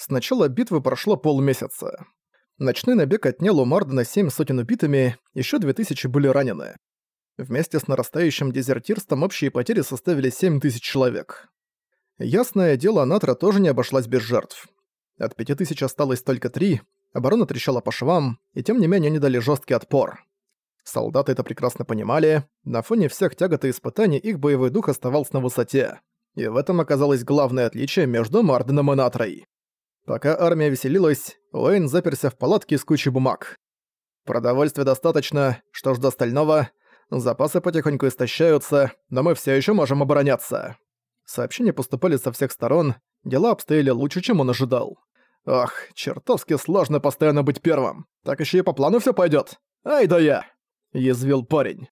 С начала битвы прошло полмесяца. Ночной набег отнял у Мардена семь сотен убитыми, еще две тысячи были ранены. Вместе с нарастающим дезертирством общие потери составили семь тысяч человек. Ясное дело, Натра тоже не обошлась без жертв. От пяти тысяч осталось только три, оборона трещала по швам, и тем не менее они дали жесткий отпор. Солдаты это прекрасно понимали, на фоне всех тягот и испытаний их боевой дух оставался на высоте. И в этом оказалось главное отличие между Марденом и Натрой. Пока армия веселилась, Уэйн заперся в палатке с кучей бумаг. Продовольствия достаточно, что ж до остального. Запасы потихоньку истощаются, но мы все еще можем обороняться. Сообщения поступали со всех сторон, дела обстояли лучше, чем он ожидал. Ох, чертовски сложно постоянно быть первым. Так еще и по плану все пойдет. Ай да я! Язвил парень.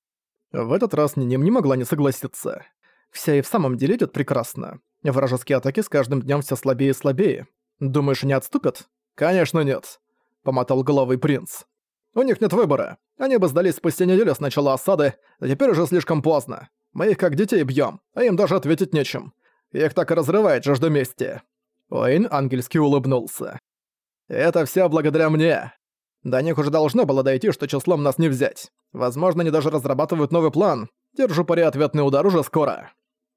В этот раз Ниним не могла не согласиться. Вся и в самом деле идет прекрасно. Вражеские атаки с каждым днем все слабее и слабее. Думаешь, не отступят? Конечно нет. Помотал головой принц. У них нет выбора. Они бы сдались спустя неделю с начала осады, а теперь уже слишком поздно. Мы их как детей бьем, а им даже ответить нечем. Их так и разрывает жажда мести. Уэйн ангельски улыбнулся. «Это все благодаря мне. До них уже должно было дойти, что числом нас не взять. Возможно, они даже разрабатывают новый план. Держу пари ответный удар уже скоро».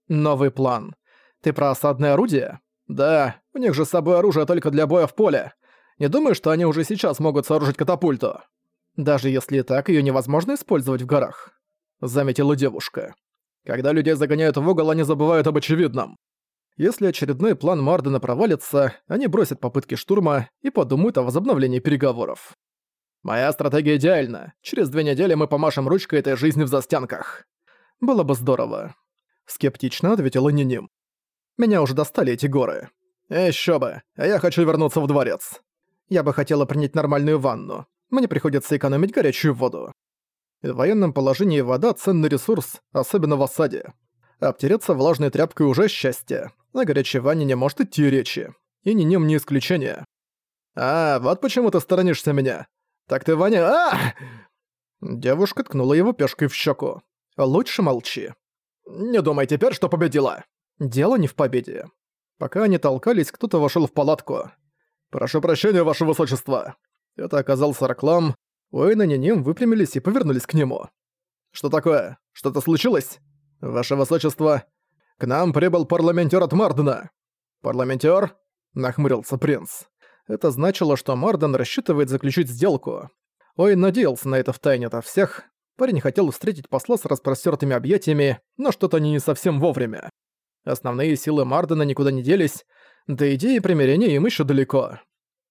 «Новый план. Ты про осадное орудие?» «Да, у них же с собой оружие только для боя в поле. Не думаю, что они уже сейчас могут сооружить катапульту?» «Даже если и так, ее невозможно использовать в горах», — заметила девушка. «Когда людей загоняют в угол, они забывают об очевидном. Если очередной план Мардена провалится, они бросят попытки штурма и подумают о возобновлении переговоров. Моя стратегия идеальна. Через две недели мы помашем ручкой этой жизни в застенках. Было бы здорово. Скептично ответила Ниним. Меня уже достали эти горы. Ещё бы, а я хочу вернуться в дворец. Я бы хотела принять нормальную ванну. Мне приходится экономить горячую воду. В военном положении вода – ценный ресурс, особенно в осаде. Обтереться влажной тряпкой уже счастье. О горячей ванне не может идти речи. И не нем не исключение. «А, вот почему ты сторонишься меня. Так ты, Ваня... а Девушка ткнула его пешкой в щеку. «Лучше молчи. Не думай теперь, что победила!» Дело не в победе. Пока они толкались, кто-то вошел в палатку. «Прошу прощения, ваше высочество!» Это оказался Раклам. Уэйн и Ниним выпрямились и повернулись к нему. «Что такое? Что-то случилось? Ваше высочество, к нам прибыл парламентер от Мардена!» «Парламентер?» — нахмурился принц. Это значило, что Марден рассчитывает заключить сделку. Ой надеялся на это втайне ото всех. Парень хотел встретить посла с распростертыми объятиями, но что-то не совсем вовремя. Основные силы Мардена никуда не делись, до идеи примирения им еще далеко.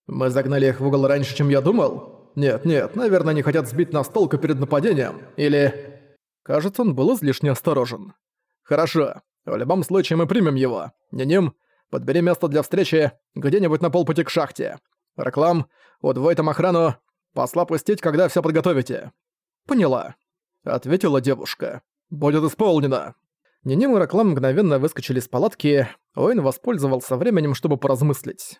Мы загнали их в угол раньше, чем я думал? Нет, нет, наверное, они хотят сбить нас толку перед нападением. Или... Кажется, он был излишне осторожен. Хорошо. В любом случае мы примем его. Не ним. Подбери место для встречи где-нибудь на полпути к шахте. Реклам, удвой там охрану. Посла пустить, когда все подготовите. Поняла. Ответила девушка. Будет исполнено. Ниним и Раклам мгновенно выскочили из палатки. Уэйн воспользовался временем, чтобы поразмыслить.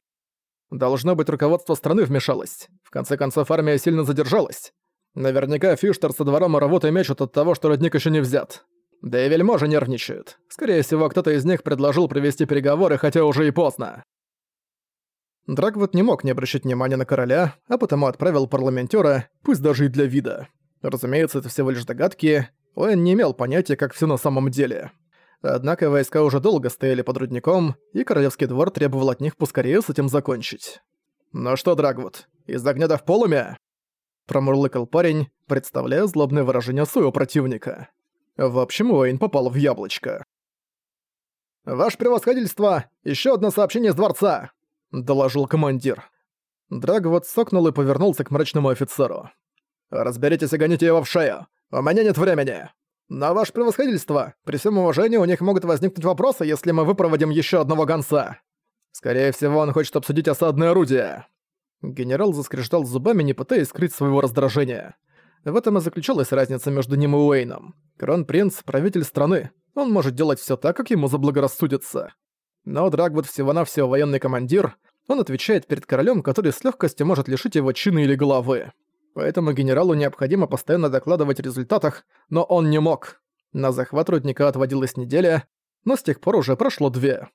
Должно быть, руководство страны вмешалось. В конце концов, армия сильно задержалась. Наверняка Фиштер со двором и работой мечут от того, что родник еще не взят. Да и вельможи нервничают. Скорее всего, кто-то из них предложил провести переговоры, хотя уже и поздно. Драгвуд не мог не обращать внимания на короля, а потому отправил парламентера, пусть даже и для вида. Разумеется, это всего лишь догадки, он не имел понятия, как все на самом деле. Однако войска уже долго стояли под рудником, и королевский двор требовал от них поскорее с этим закончить. «Ну что, Драгвуд, из огня до в полумя?» Промурлыкал парень, представляя злобное выражение своего противника. В общем, Уэйн попал в яблочко. «Ваше превосходительство! Еще одно сообщение из дворца!» — доложил командир. Драгвот сокнул и повернулся к мрачному офицеру. «Разберитесь и гоните его в шею! У меня нет времени!» «Но, ваше превосходительство, при всем уважении у них могут возникнуть вопросы, если мы выпроводим еще одного гонца. Скорее всего, он хочет обсудить осадное орудие». Генерал заскрежетал зубами, не пытаясь скрыть своего раздражения. В этом и заключалась разница между ним и Уэйном. Кронпринц — правитель страны. Он может делать все так, как ему заблагорассудится. Но Драгвуд всего-навсего военный командир. Он отвечает перед королем, который с легкостью может лишить его чины или головы. Поэтому генералу необходимо постоянно докладывать о результатах, но он не мог. На захват рудника отводилась неделя, но с тех пор уже прошло две.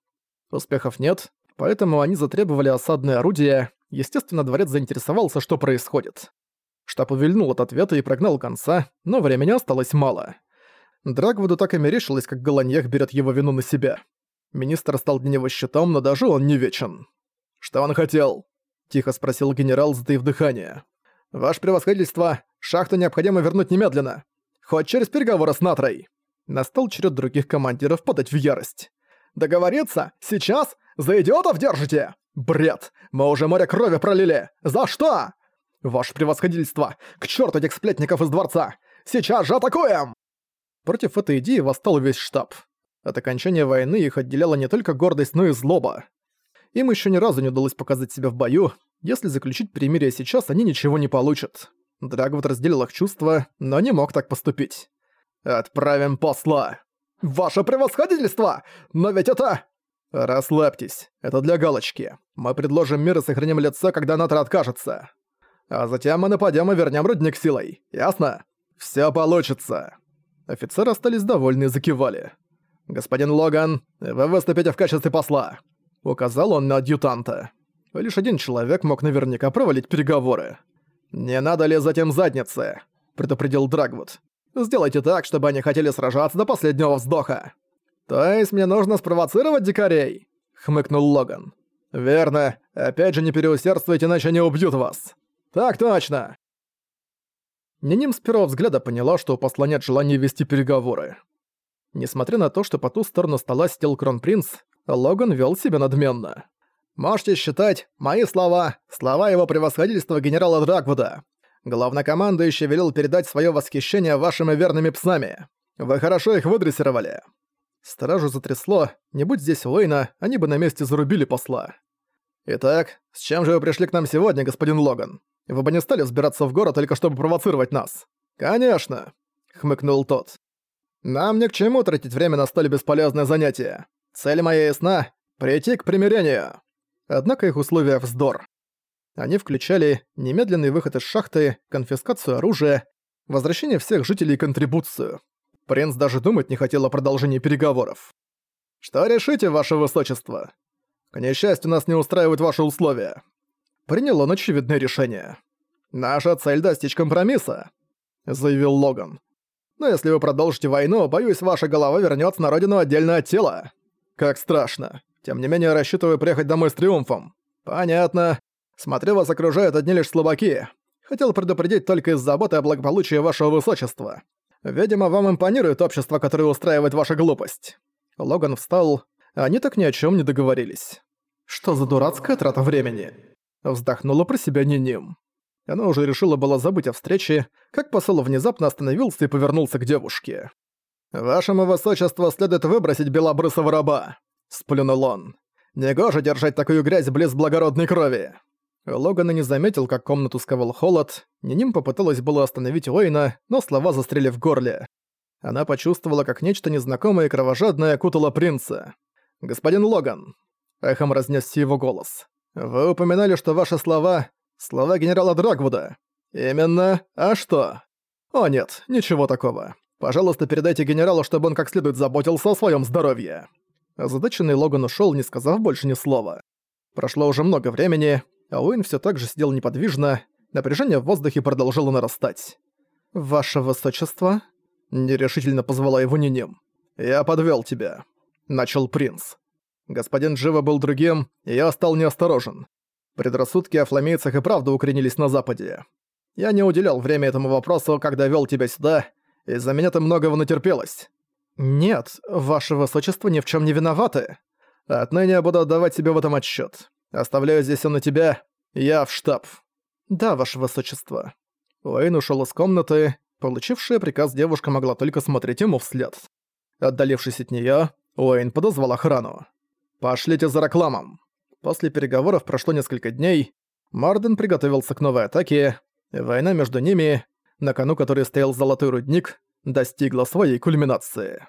Успехов нет. поэтому они затребовали осадное орудие. Естественно, дворец заинтересовался, что происходит. Штаб увильнул от ответа и прогнал конца, но времени осталось мало. Драгвуду так и мерещилось, как Голаньех берет его вину на себя. Министр стал для него щитом, но даже он не вечен. «Что он хотел?» – тихо спросил генерал, затаив дыхание. «Ваше превосходительство, шахту необходимо вернуть немедленно. Хоть через переговоры с Натрой». Настал черед других командиров подать в ярость. «Договориться? Сейчас? За идиотов держите? Бред! Мы уже море крови пролили! За что? Ваше превосходительство! К черту этих сплетников из дворца! Сейчас же атакуем!» Против этой идеи восстал весь штаб. От окончания войны их отделяла не только гордость, но и злоба. Им еще ни разу не удалось показать себя в бою. Если заключить перемирие сейчас, они ничего не получат. Драгвот разделил их чувства, но не мог так поступить. «Отправим посла!» «Ваше превосходительство! Но ведь это...» «Расслабьтесь, это для галочки. Мы предложим мир и сохраним лицо, когда Натра откажется. А затем мы нападем и вернем рудник силой. Ясно? Все получится!» Офицеры остались довольны и закивали. «Господин Логан, вы выступите в качестве посла», — указал он на адъютанта. Лишь один человек мог наверняка провалить переговоры. «Не надо ли затем задницы?» — предупредил Драгвуд. «Сделайте так, чтобы они хотели сражаться до последнего вздоха». «То есть мне нужно спровоцировать дикарей?» — хмыкнул Логан. «Верно. Опять же не переусердствуйте, иначе они убьют вас». «Так точно!» Ниним с первого взгляда поняла, что у посла нет желания вести переговоры. Несмотря на то, что по ту сторону стола сидел кронпринц, Логан вел себя надменно. «Можете считать мои слова, слова его превосходительства генерала Драквуда. Главнокомандующий велел передать свое восхищение вашими верными псами. Вы хорошо их выдрессировали». Стражу затрясло, не будь здесь Уэйна, они бы на месте зарубили посла. «Итак, с чем же вы пришли к нам сегодня, господин Логан? Вы бы не стали взбираться в город только чтобы провоцировать нас?» «Конечно», — хмыкнул тот. «Нам ни к чему тратить время на столь бесполезное занятие. Цель моя ясна — прийти к примирению». Однако их условия вздор. Они включали немедленный выход из шахты, конфискацию оружия, возвращение всех жителей и контрибуцию. Принц даже думать не хотел о продолжении переговоров. «Что решите, ваше высочество? К несчастью, нас не устраивают ваши условия принял он очевидное решение. «Наша цель — достичь компромисса», — заявил Логан. «Но если вы продолжите войну, боюсь, ваша голова вернется на родину отдельно от тела. Как страшно. Тем не менее, рассчитываю приехать домой с триумфом. Понятно. Смотрю, вас окружают одни лишь слабаки. Хотел предупредить только из заботы о благополучии вашего высочества. Видимо, вам импонирует общество, которое устраивает ваша глупость». Логан встал, они так ни о чем не договорились. «Что за дурацкая трата времени?» Вздохнула про себя Ниним. Она уже решила было забыть о встрече, как посол внезапно остановился и повернулся к девушке. «Вашему высочеству следует выбросить белобрысого раба», — сплюнул он. «Негоже держать такую грязь близ благородной крови». Логан и не заметил, как комнату сковал холод. Ниним попыталась было остановить Уэйна, но слова застряли в горле. Она почувствовала, как нечто незнакомое и кровожадное окутало принца. «Господин Логан!» — эхом разнесся его голос. «Вы упоминали, что ваши слова — слова генерала Драгвуда. Именно. А что?» «О нет, ничего такого. Пожалуйста, передайте генералу, чтобы он как следует заботился о своем здоровье». Озадаченный Логан ушел, не сказав больше ни слова. Прошло уже много времени, а Уин все так же сидел неподвижно, напряжение в воздухе продолжало нарастать. «Ваше высочество?» — нерешительно позвала его Ниним. «Я подвел тебя», — начал принц. Господин Джива был другим, и я стал неосторожен. Предрассудки о фламейцах и правда укоренились на Западе. Я не уделял время этому вопросу, когда вел тебя сюда, из-за меня ты многого натерпелась. Нет, ваше высочество ни в чем не виноваты. Отныне я буду отдавать себе в этом отчет. Оставляю здесь все на тебя, я в штаб. Да, ваше высочество. Уэйн ушел из комнаты, получившая приказ девушка могла только смотреть ему вслед. Отдалившись от нее, Уэйн подозвал охрану. «Пошлите за рекламом!» После переговоров прошло несколько дней. Марден приготовился к новой атаке. Война между ними, на кону которой стоял золотой рудник, достигла своей кульминации.